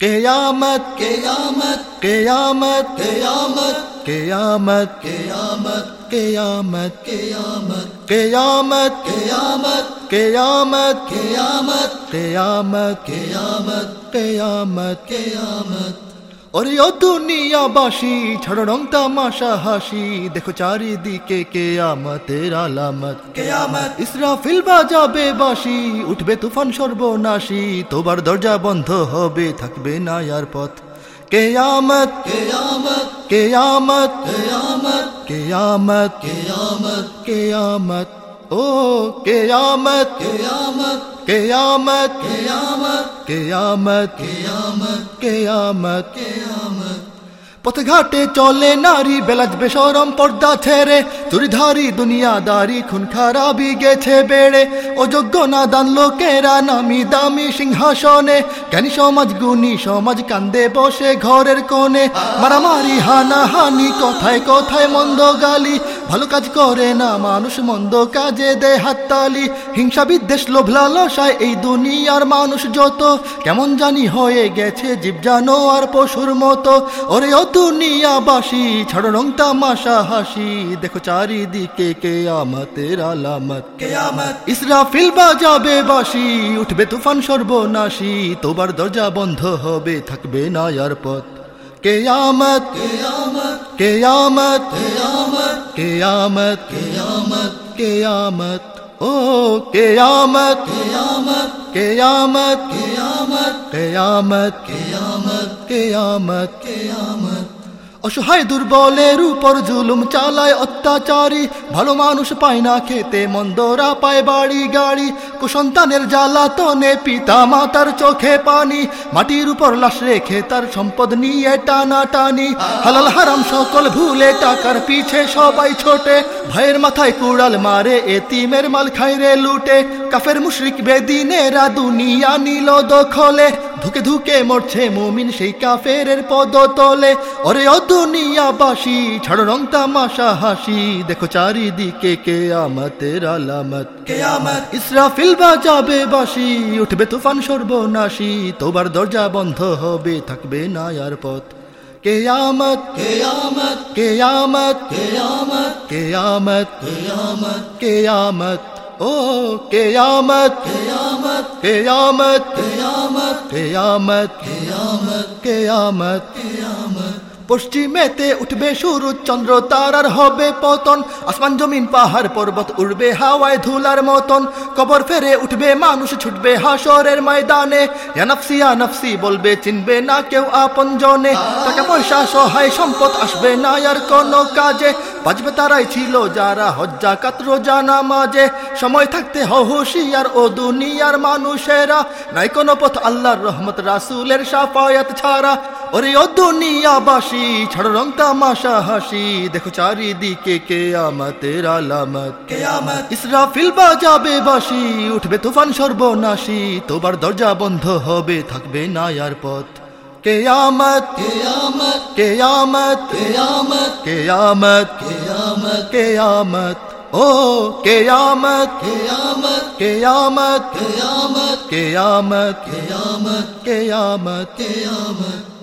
কেয়ামত কেয়ামত কেয়ামত কেয়ামত কেয়ামত কেয়ামত কেয়ামত কেয়ামত কেয়ামত কেয়ামত কেয়ামত কেয়ামত কেয়ামত কেয়ামত কেয়ামত কেয়ামত ওরে ও দুনিয়াবাসী ছাড়ো রং তামাশা হাসি। দেখো চারিদিকে কেয়ামতের আলামত। কেয়ামত। ইসরাফিল বাজাবে বাসি উঠবে তুফান সর্বনাশী। তোবার দরজা বন্ধ হবে থাকবে না আর পথ। কেয়ামত। কেয়ামত। কেয়ামত। কেয়ামত। কেয়ামত। কেয়ামত। কেয়ামত। ও কেয়ামত কেয়ামত কেয়ামত কেয়ামত কেয়ামত কেয়ামত কেয়ামত। কেয়ামত। পথঘাটে চলে নারী বেলাজ বেসরম পর্দা ছেড়ে চুরিধারি দুনিয়াদারি খুন খারাপি গেছে বেড়ে। অযোগ্য না দান লোকেরা নামি দামি সিংহাসনে জ্ঞানী সমাজ গুণী সমাজ কান্দে বসে ঘরের কোণে। মারামারি হানা হানি কথায় কথায় মন্দ গালি ভালো কাজ করে না মানুষ মন্দ কাজে দে হাততালি। হিংসা বিদ্বেষ লোভ লালসায় এই দুনিয়ার মানুষ যত। কেমন জানি হয়ে গেছে জীব জানো আর পশুর মতো। ওরে ও দুনিয়াবাসী ছাড়ো রং তামাশা হাসি। দেখো চারিদিকে কে আমাতের আলামত ইসরাফিল বাজাবে বাসি উঠবে তুফান সর্বনাশী। তোবার দরজা বন্ধ হবে থাকবে না আর পথ। কেয়ামত। কেয়ামত। কেয়ামত। কেয়ামত। কেয়ামত কেয়ামত কেয়ামত ও কেয়ামত কেয়ামত কেয়ামত কেয়ামত কেয়ামত কেয়ামত কেয়ামত কেয়ামত অসহায় দুর্বলের উপর জুলুম চালায় অত্যাচারী। ভালো মানুষ পায় না খেতে, মন্দরা পায় বাড়ি গাড়ি। কুসন্তানের জ্বালাতনে পিতা মাতার চোখে পানি। মাটির উপর লাশ রেখে তার সম্পদ নিয়ে টানা টানি হালাল হারাম সকল ভুলে টাকার পিছে সবাই ছোটে। ভাইয়ের মাথায় কুড়াল মারে, এতিমের মাল খাইরে লুটে। কাফের মুশরিক বেদিনেরা দুনিয়া নিল দখলে। ধুকে ধুকে মরছে মুমিন সেই কাফের পদ তলে ওরে ও দুনিয়াবাসী ছাড়ো রং তামাশা হাসি। দেখো চারিদিকে কে আমাতের আলামত। কে কেয়ামত। ইসরাফিল বাজাবে বাসি উঠবে তুফান সর্বনাশী। তোবার দরজা বন্ধ হবে থাকবে না আর পথ। কেয়ামত। কেয়ামত। কেয়ামত। কেয়ামত। কেয়ামত। কেয়ামত। কেয়ামত। ও, কেয়ামত। কেয়ামত। কেয়ামত। কেয়ামত। কেয়ামত কেয়ামত কেয়ামত কেয়ামত পশ্চিমেতে উঠবে সূরজ, চন্দ্র তারার হবে পতন। আসমান, জমিন, পাহাড়, পর্বত উড়বে হাওয়ায় ধুলার মতন। কবর ফেরে উঠবে মানুষ, ছুটবে হাসরের ময়দানে। নফসি নফসি, বলবে, চিনবে না কেউ আপন জনে। টাকা পয়সা, সহায়, সম্পদ আসবে না আর কোনো কাজে। বাজবে তারাই ছিল যারা হজ্জা কাত জানা মাঝে সময় থাকতে হুশিয়ার ও দুনিয়ার মানুষেরা। নাই কোনো পথ আল্লাহর রহমত রাসুলের সাফায়াত ছাড়া। ওরে ও দুনিয়াবাসী ছাড়ো রং তামাশা হাসি। দেখো চারিদিকে কে আমাতের আলামত। কেয়ামত। ইসরাফিল বাজাবে বাসি উঠবে তুফান সর্বনাশী। তোবার দরজা বন্ধ হবে থাকবে না আর পথ। কেয়ামত কেয়ামত কেয়ামত কেয়ামত কেয়ামত কেয়ামত কেয়ামত ও কেয়ামত কেয়ামত কেয়ামত কেয়ামত কেয়ামত কেয়ামত কেয়ামত কেয়ামত